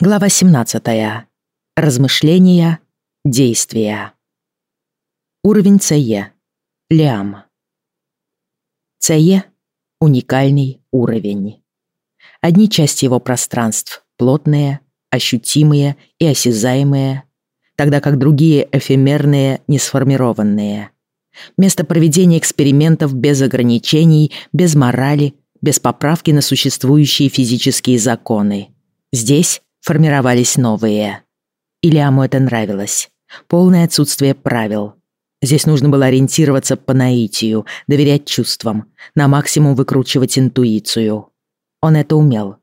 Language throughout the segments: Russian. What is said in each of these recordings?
Глава 17. Размышления, действия. Уровень ЦЕ. Лиам. ЦЕ — уникальный уровень. Одни части его пространств плотные, ощутимые и осязаемые, тогда как другие эфемерные, несформированные. Место проведения экспериментов без ограничений, без морали, без поправки на существующие физические законы. Здесь формировались новые. Ильяму это нравилось. Полное отсутствие правил. Здесь нужно было ориентироваться по наитию, доверять чувствам, на максимум выкручивать интуицию. Он это умел.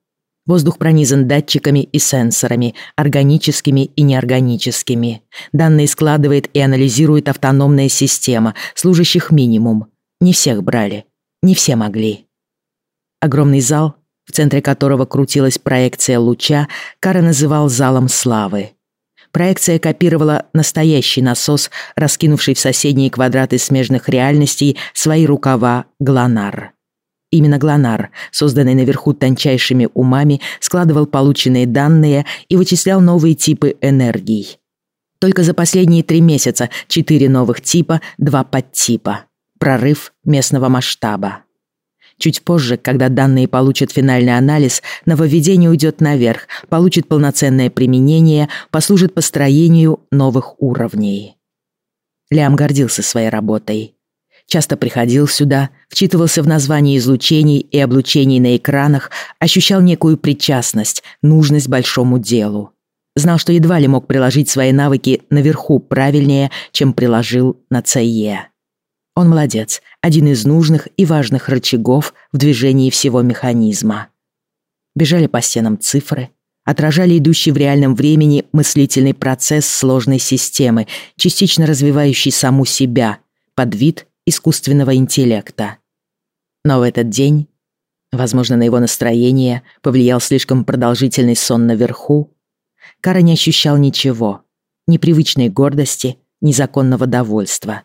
Воздух пронизан датчиками и сенсорами, органическими и неорганическими. Данные складывает и анализирует автономная система, служащих минимум. Не всех брали, не все могли. Огромный зал в центре которого крутилась проекция луча, Кара называл залом славы. Проекция копировала настоящий насос, раскинувший в соседние квадраты смежных реальностей свои рукава Глонар. Именно Глонар, созданный наверху тончайшими умами, складывал полученные данные и вычислял новые типы энергий. Только за последние три месяца четыре новых типа, два подтипа. Прорыв местного масштаба. Чуть позже, когда данные получат финальный анализ, нововведение уйдет наверх, получит полноценное применение, послужит построению новых уровней. Лям гордился своей работой. Часто приходил сюда, вчитывался в названия излучений и облучений на экранах, ощущал некую причастность, нужность большому делу. Знал, что едва ли мог приложить свои навыки наверху правильнее, чем приложил на ЦЕ. Он молодец, один из нужных и важных рычагов в движении всего механизма. Бежали по стенам цифры, отражали идущий в реальном времени мыслительный процесс сложной системы, частично развивающий саму себя под вид искусственного интеллекта. Но в этот день, возможно, на его настроение повлиял слишком продолжительный сон наверху, Кара не ощущал ничего, ни привычной гордости, ни законного довольства —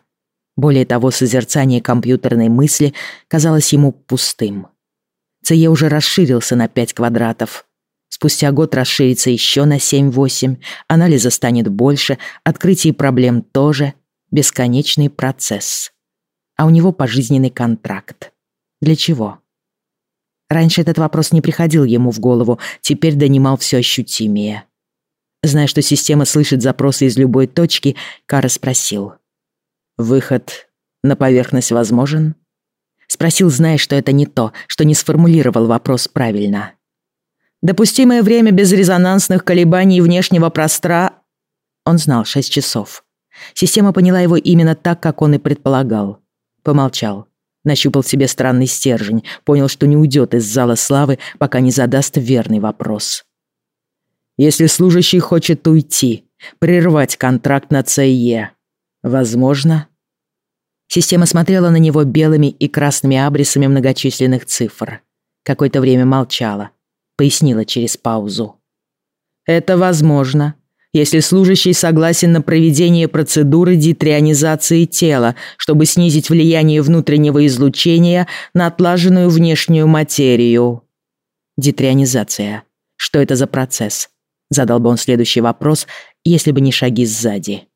более того, созерцание компьютерной мысли казалось ему пустым. ЦЕ уже расширился на 5 квадратов. Спустя год расширится еще на 7-8, анализа станет больше, открытие проблем тоже, бесконечный процесс. А у него пожизненный контракт. Для чего? Раньше этот вопрос не приходил ему в голову, теперь донимал все ощутимее. Зная, что система слышит запросы из любой точки, Кара спросил. Выход на поверхность возможен? Спросил, зная, что это не то, что не сформулировал вопрос правильно. Допустимое время без резонансных колебаний внешнего простра... Он знал шесть часов. Система поняла его именно так, как он и предполагал. Помолчал. Нащупал себе странный стержень, понял, что не уйдет из зала славы, пока не задаст верный вопрос. Если служащий хочет уйти, прервать контракт на ЦЕ, Возможно. Система смотрела на него белыми и красными абрисами многочисленных цифр. Какое-то время молчала. Пояснила через паузу. Это возможно, если служащий согласен на проведение процедуры детрионизации тела, чтобы снизить влияние внутреннего излучения на отлаженную внешнюю материю. Детрионизация. Что это за процесс? Задал бы он следующий вопрос, если бы не шаги сзади.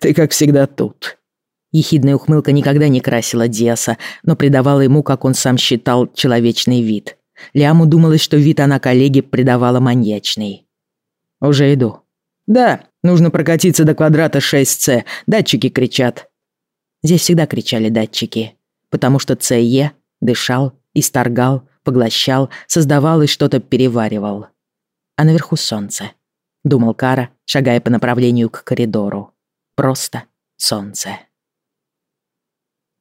Ты, как всегда, тут». Ехидная ухмылка никогда не красила Диаса, но придавала ему, как он сам считал, человечный вид. Лиаму думалось, что вид она коллеге придавала маньячный. «Уже иду». «Да, нужно прокатиться до квадрата 6С. Датчики кричат». Здесь всегда кричали датчики, потому что ЦЕ дышал, исторгал, поглощал, создавал и что-то переваривал. А наверху солнце, думал Кара, шагая по направлению к коридору. Просто солнце.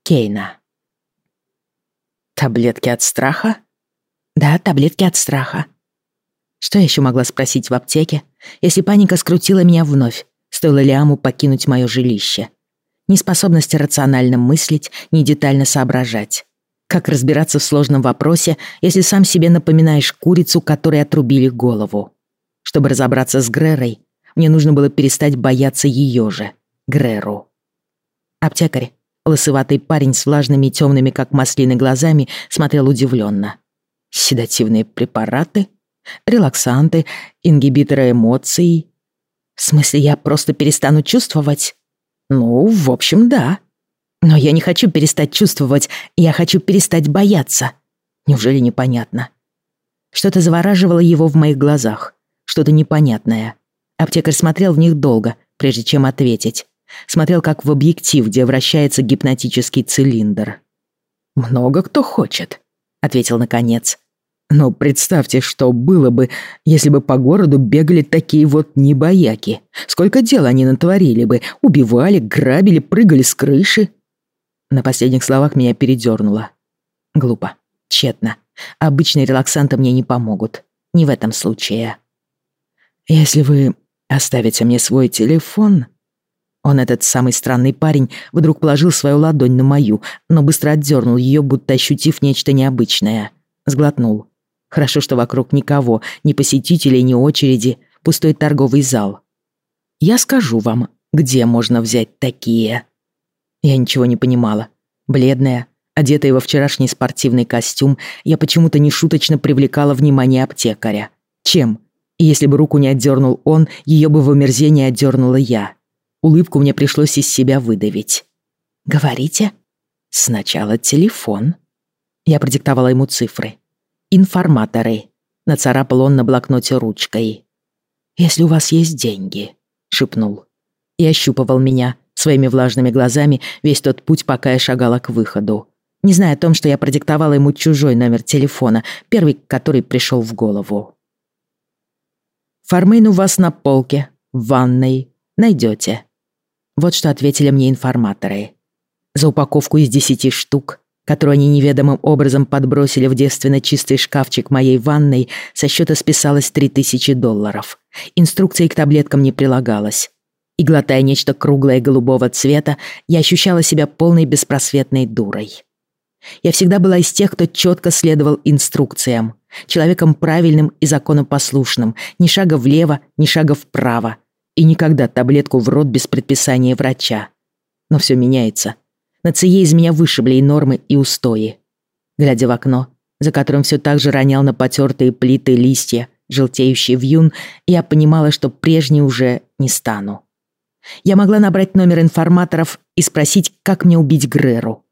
Кейна. Таблетки от страха? Да, таблетки от страха. Что я еще могла спросить в аптеке, если паника скрутила меня вновь, стоило Лиаму покинуть мое жилище? Неспособность рационально мыслить, не детально соображать. Как разбираться в сложном вопросе, если сам себе напоминаешь курицу, которой отрубили голову? Чтобы разобраться с Грерой, мне нужно было перестать бояться ее же. Греру. Аптекарь, лысоватый парень с влажными темными, как маслины, глазами, смотрел удивленно. Седативные препараты? Релаксанты, ингибиторы эмоций. В смысле, я просто перестану чувствовать? Ну, в общем, да. Но я не хочу перестать чувствовать, я хочу перестать бояться. Неужели непонятно? Что-то завораживало его в моих глазах, что-то непонятное. Аптекарь смотрел в них долго, прежде чем ответить. Смотрел как в объектив, где вращается гипнотический цилиндр. «Много кто хочет», — ответил наконец. «Но представьте, что было бы, если бы по городу бегали такие вот небояки. Сколько дел они натворили бы, убивали, грабили, прыгали с крыши». На последних словах меня передёрнуло. Глупо. Тщетно. Обычные релаксанты мне не помогут. Не в этом случае. «Если вы оставите мне свой телефон...» Он, этот самый странный парень, вдруг положил свою ладонь на мою, но быстро отдернул ее, будто ощутив нечто необычное. Сглотнул. Хорошо, что вокруг никого, ни посетителей, ни очереди, пустой торговый зал. Я скажу вам, где можно взять такие. Я ничего не понимала. Бледная, одетая во вчерашний спортивный костюм, я почему-то нешуточно привлекала внимание аптекаря. Чем? если бы руку не отдернул он, ее бы в омерзение отдернула я. Улыбку мне пришлось из себя выдавить. «Говорите?» «Сначала телефон». Я продиктовала ему цифры. «Информаторы». Нацарапал он на блокноте ручкой. «Если у вас есть деньги», — шепнул. И ощупывал меня своими влажными глазами весь тот путь, пока я шагала к выходу. Не зная о том, что я продиктовала ему чужой номер телефона, первый, который пришел в голову. «Формейн у вас на полке, в ванной. Найдете. Вот что ответили мне информаторы. За упаковку из десяти штук, которую они неведомым образом подбросили в девственно чистый шкафчик моей ванной, со счета списалось три тысячи долларов. Инструкции к таблеткам не прилагалось. И глотая нечто круглое голубого цвета, я ощущала себя полной беспросветной дурой. Я всегда была из тех, кто четко следовал инструкциям, человеком правильным и законопослушным, ни шага влево, ни шага вправо, и никогда таблетку в рот без предписания врача. Но все меняется. На ЦЕ из меня вышибли и нормы, и устои. Глядя в окно, за которым все так же ронял на потертые плиты листья, желтеющие вьюн, я понимала, что прежней уже не стану. Я могла набрать номер информаторов и спросить, как мне убить Греру.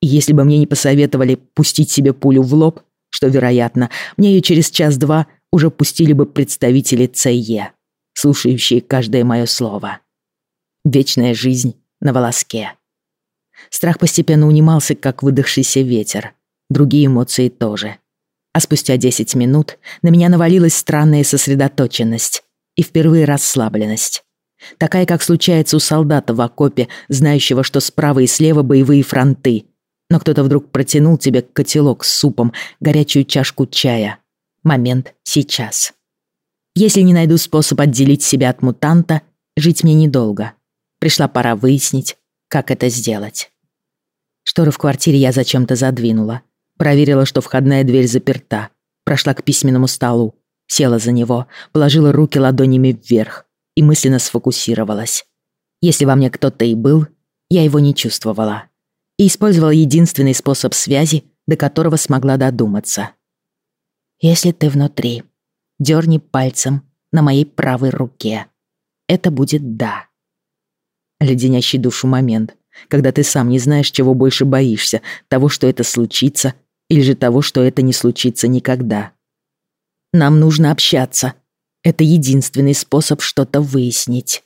И если бы мне не посоветовали пустить себе пулю в лоб, что вероятно, мне ее через час-два уже пустили бы представители ЦЕ слушающие каждое мое слово. Вечная жизнь на волоске. Страх постепенно унимался, как выдохшийся ветер. Другие эмоции тоже. А спустя 10 минут на меня навалилась странная сосредоточенность и впервые расслабленность. Такая, как случается у солдата в окопе, знающего, что справа и слева боевые фронты. Но кто-то вдруг протянул тебе котелок с супом, горячую чашку чая. Момент сейчас. Если не найду способ отделить себя от мутанта, жить мне недолго. Пришла пора выяснить, как это сделать. Шторы в квартире я зачем-то задвинула. Проверила, что входная дверь заперта. Прошла к письменному столу. Села за него, положила руки ладонями вверх и мысленно сфокусировалась. Если во мне кто-то и был, я его не чувствовала. И использовала единственный способ связи, до которого смогла додуматься. «Если ты внутри, дерни пальцем на моей правой руке. Это будет «да». Леденящий душу момент, когда ты сам не знаешь, чего больше боишься, того, что это случится, или же того, что это не случится никогда. Нам нужно общаться. Это единственный способ что-то выяснить.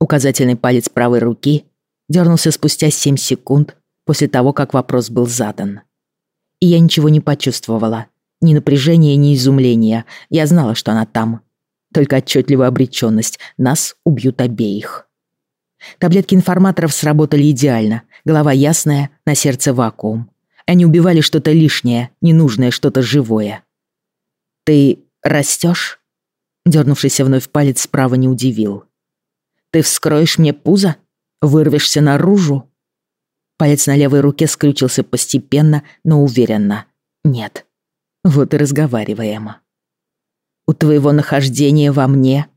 Указательный палец правой руки дернулся спустя 7 секунд после того, как вопрос был задан. И я ничего не почувствовала. Ни напряжения, ни изумления. Я знала, что она там. Только отчетливая обреченность. Нас убьют обеих. Таблетки информаторов сработали идеально. Голова ясная, на сердце вакуум. Они убивали что-то лишнее, ненужное, что-то живое. «Ты растешь?» Дернувшийся вновь палец справа не удивил. «Ты вскроешь мне пузо? Вырвешься наружу?» Палец на левой руке скрючился постепенно, но уверенно. «Нет, вот и разговариваем. У твоего нахождения во мне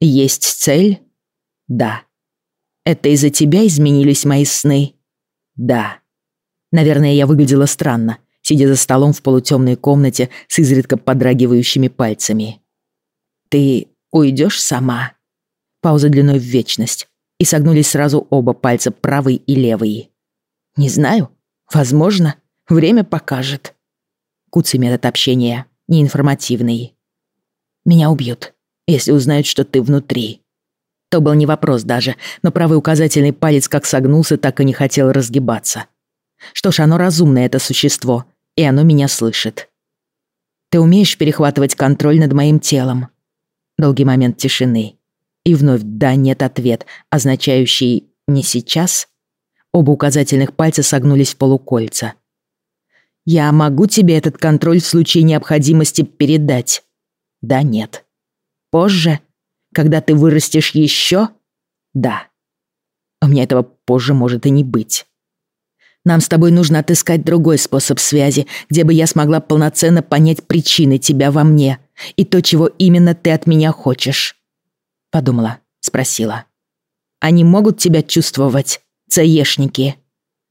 есть цель? Да. Это из-за тебя изменились мои сны? Да. Наверное, я выглядела странно. сидя за столом в полутемной комнате с изредка подрагивающими пальцами. «Ты уйдешь сама?» Пауза длиной в вечность, и согнулись сразу оба пальца, правый и левый. «Не знаю. Возможно. Время покажет». Куцый метод общения, неинформативный. «Меня убьют, если узнают, что ты внутри». То был не вопрос даже, но правый указательный палец как согнулся, так и не хотел разгибаться. Что ж, оно разумное, это существо, и оно меня слышит. Ты умеешь перехватывать контроль над моим телом? Долгий момент тишины. И вновь «да-нет» ответ, означающий «не сейчас». Оба указательных пальца согнулись в полукольца. «Я могу тебе этот контроль в случае необходимости передать?» «Да-нет». «Позже?» Когда ты вырастешь еще? Да. У меня этого позже может и не быть. Нам с тобой нужно отыскать другой способ связи, где бы я смогла полноценно понять причины тебя во мне и то, чего именно ты от меня хочешь. Подумала, спросила. Они могут тебя чувствовать, цаешники?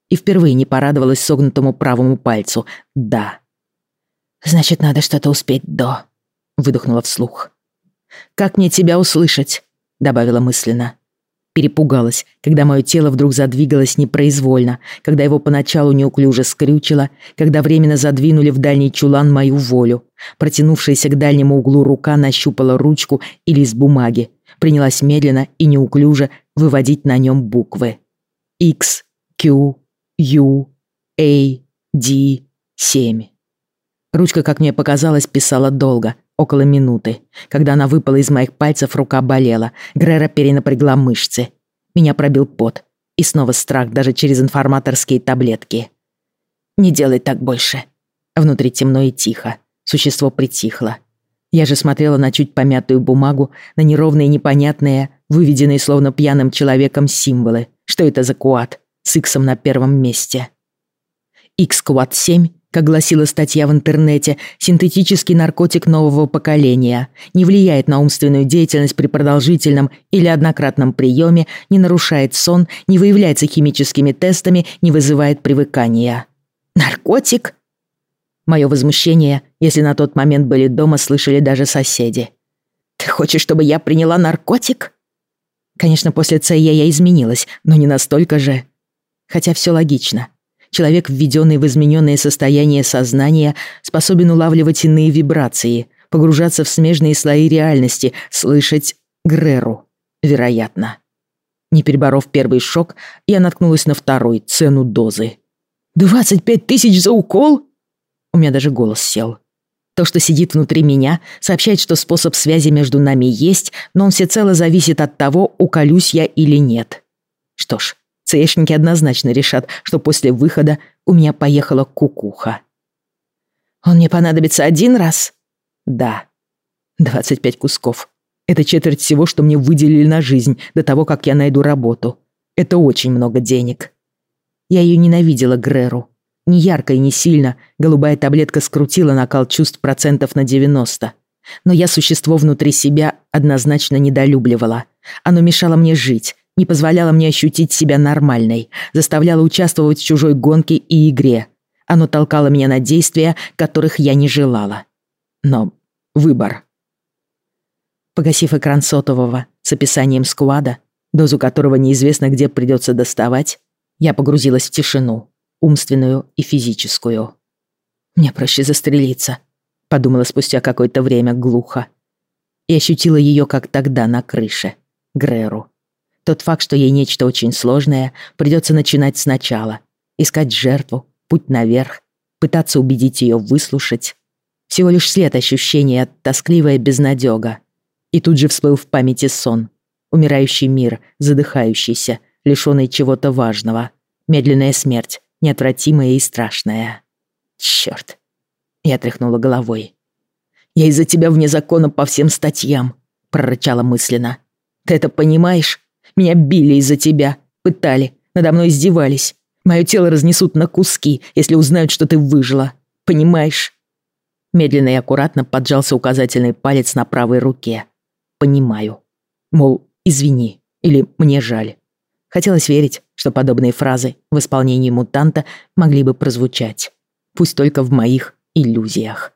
И впервые не порадовалась согнутому правому пальцу. Да. Значит, надо что-то успеть до. Выдохнула вслух. «Как мне тебя услышать?» — добавила мысленно. Перепугалась, когда мое тело вдруг задвигалось непроизвольно, когда его поначалу неуклюже скрючило, когда временно задвинули в дальний чулан мою волю. Протянувшаяся к дальнему углу рука нащупала ручку и лист бумаги, принялась медленно и неуклюже выводить на нем буквы. X, Q, U, A, D, 7. Ручка, как мне показалось, писала долго, Около минуты. Когда она выпала из моих пальцев, рука болела. Грера перенапрягла мышцы. Меня пробил пот. И снова страх даже через информаторские таблетки. «Не делай так больше». Внутри темно и тихо. Существо притихло. Я же смотрела на чуть помятую бумагу, на неровные непонятные, выведенные словно пьяным человеком символы. Что это за куат? С иксом на первом месте. Икс-куат 7 как гласила статья в интернете, синтетический наркотик нового поколения не влияет на умственную деятельность при продолжительном или однократном приеме, не нарушает сон, не выявляется химическими тестами, не вызывает привыкания. Наркотик? Мое возмущение, если на тот момент были дома, слышали даже соседи. «Ты хочешь, чтобы я приняла наркотик?» Конечно, после ЦЕ я изменилась, но не настолько же. Хотя все логично. Человек, введенный в измененное состояние сознания, способен улавливать иные вибрации, погружаться в смежные слои реальности, слышать Греру, вероятно. Не переборов первый шок, я наткнулась на второй, цену дозы. «Двадцать пять тысяч за укол?» У меня даже голос сел. То, что сидит внутри меня, сообщает, что способ связи между нами есть, но он всецело зависит от того, уколюсь я или нет. Что ж, ЦСшники однозначно решат, что после выхода у меня поехала кукуха. Он мне понадобится один раз? Да. 25 кусков. Это четверть всего, что мне выделили на жизнь до того, как я найду работу. Это очень много денег. Я ее ненавидела, Греру. Не ярко и не сильно, голубая таблетка скрутила накал чувств процентов на 90. Но я существо внутри себя однозначно недолюбливала. Оно мешало мне жить, не позволяло мне ощутить себя нормальной, заставляло участвовать в чужой гонке и игре. Оно толкало меня на действия, которых я не желала. Но выбор. Погасив экран сотового с описанием сквада, дозу которого неизвестно где придется доставать, я погрузилась в тишину, умственную и физическую. «Мне проще застрелиться», — подумала спустя какое-то время глухо. И ощутила ее, как тогда на крыше, Греру. Тот факт, что ей нечто очень сложное, придется начинать сначала. Искать жертву, путь наверх, пытаться убедить ее выслушать. Всего лишь след ощущения, тоскливая безнадёга. И тут же всплыл в памяти сон. Умирающий мир, задыхающийся, лишённый чего-то важного. Медленная смерть, неотвратимая и страшная. Чёрт. Я тряхнула головой. «Я из-за тебя вне закона по всем статьям», — прорычала мысленно. «Ты это понимаешь? Меня били из-за тебя, пытали, надо мной издевались. Мое тело разнесут на куски, если узнают, что ты выжила. Понимаешь?» Медленно и аккуратно поджался указательный палец на правой руке. «Понимаю». Мол, извини, или мне жаль. Хотелось верить, что подобные фразы в исполнении мутанта могли бы прозвучать. пусть только в моих иллюзиях.